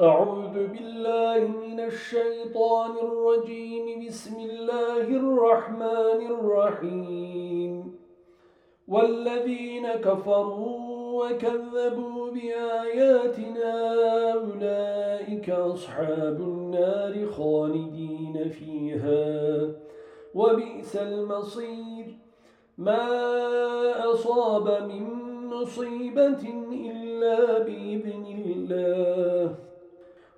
أعوذ بالله من الشيطان الرجيم. بسم الله الرحمن الرحيم. والذين كفروا وكذبوا بآياتنا أولئك أصحاب النار خالدين فيها. وبئس المصير. ما أصاب من مصيبة إلا بإذن الله.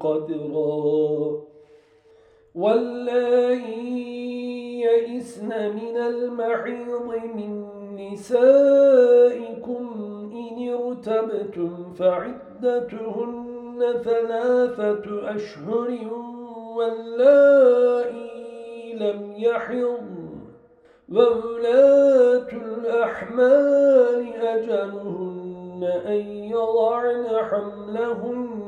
قدرا واللائي يئسن من المحيض من نسائكم إن ارتبتم فعدتهن ثلاثة أشهر واللائي لم يحضن وولاة الأحمال أجلهن أن يضعن حملهن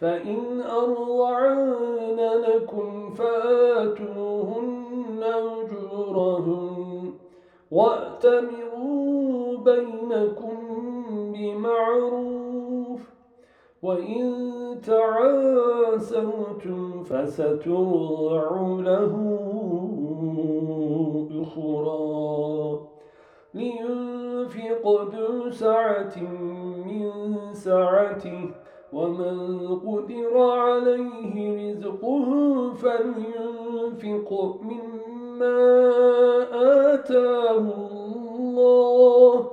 فإن أرضعن لكم فآتوهن أجورهن وأتمروا بينكم بمعروف وإن تعاسوتم فسترضع له أخرى لينفق ذو سعة من سعته ومن قدر عليه رزقه فلينفق مما آتاه الله.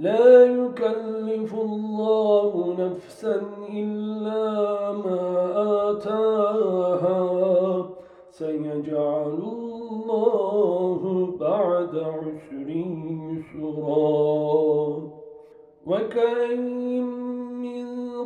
لا يكلف الله نفسا إلا ما آتاها. سيجعل الله بعد عسر يسرا. وكأين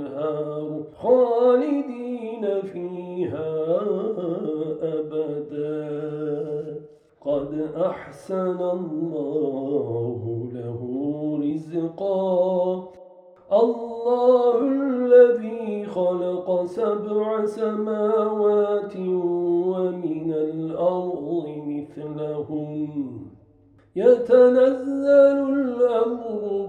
الأنهار خالدين فيها أبدا. قد أحسن الله له رزقا. الله الذي خلق سبع سماوات ومن الأرض مثلهم. يتنزل الأمر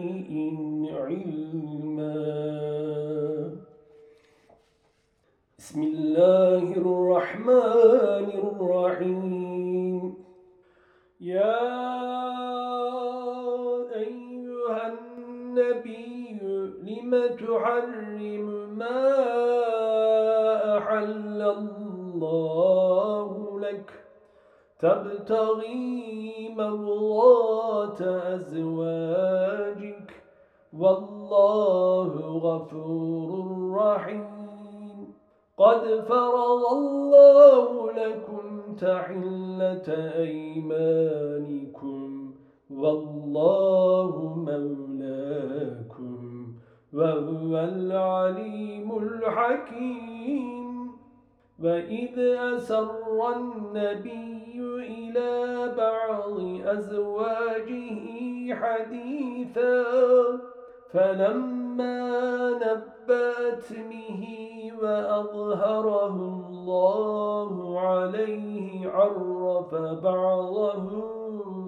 النبي لم تحرم ما أحل الله لك تبتغي مرضات أزواجك والله غفور رحيم. قد فرض الله لكم تحلة أيمانكم والله مولاكم وهو العليم الحكيم. وإذ أسر النبي إلى بعض أزواجه حديثا فلما نبأت به وأظهره الله عليه عرف بعضه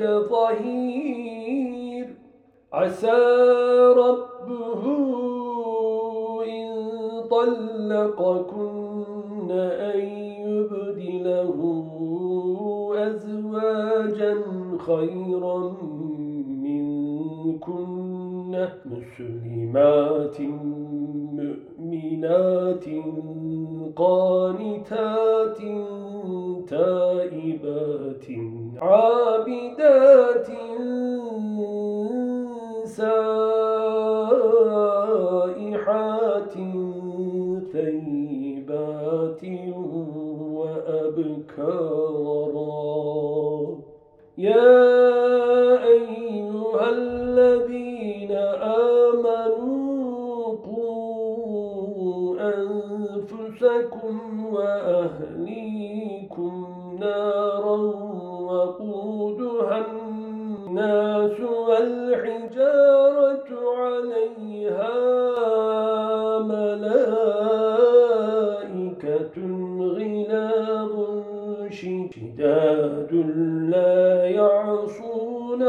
ظهير عسى ربه إن طلقكن أن يبدله أزواجا خيرا منكن. مسلمات مؤمنات قانتات تائبات. عابدات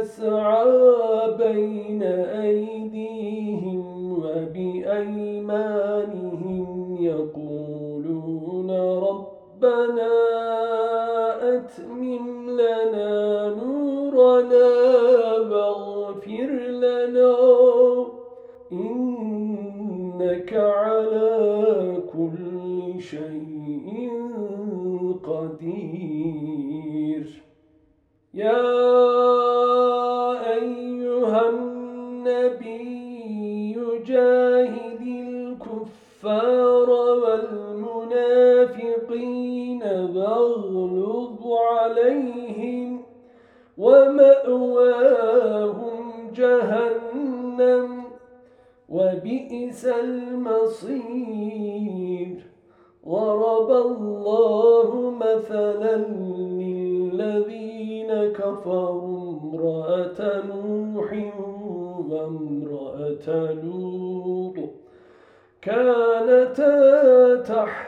يسعى بين أيديهم وبأيمانهم يقولون ربنا والمنافقين واغلظ عليهم ومأواهم جهنم وبئس المصير. ضرب الله مثلا للذين كفروا امرأة نوح وامرأة لوط. كانتا تحت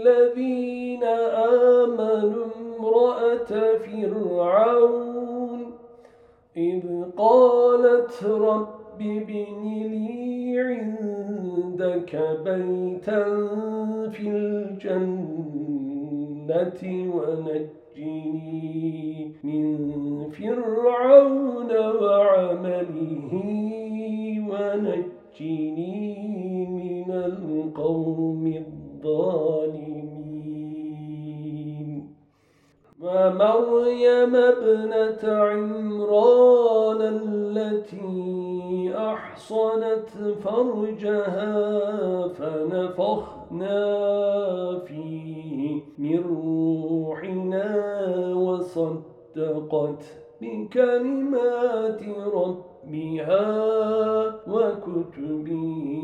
للذين آمنوا امرأة فرعون إذ قالت رب ابن لي عندك بيتا في الجنة ونجني من فرعون وعمله ونجني من القوم الظالمين. ومريم ابنة عمران التي أحصنت فرجها فنفخنا فيه من روحنا وصدقت بكلمات ربها وكتبه.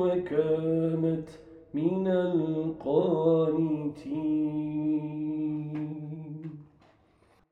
وكانت من القانتين.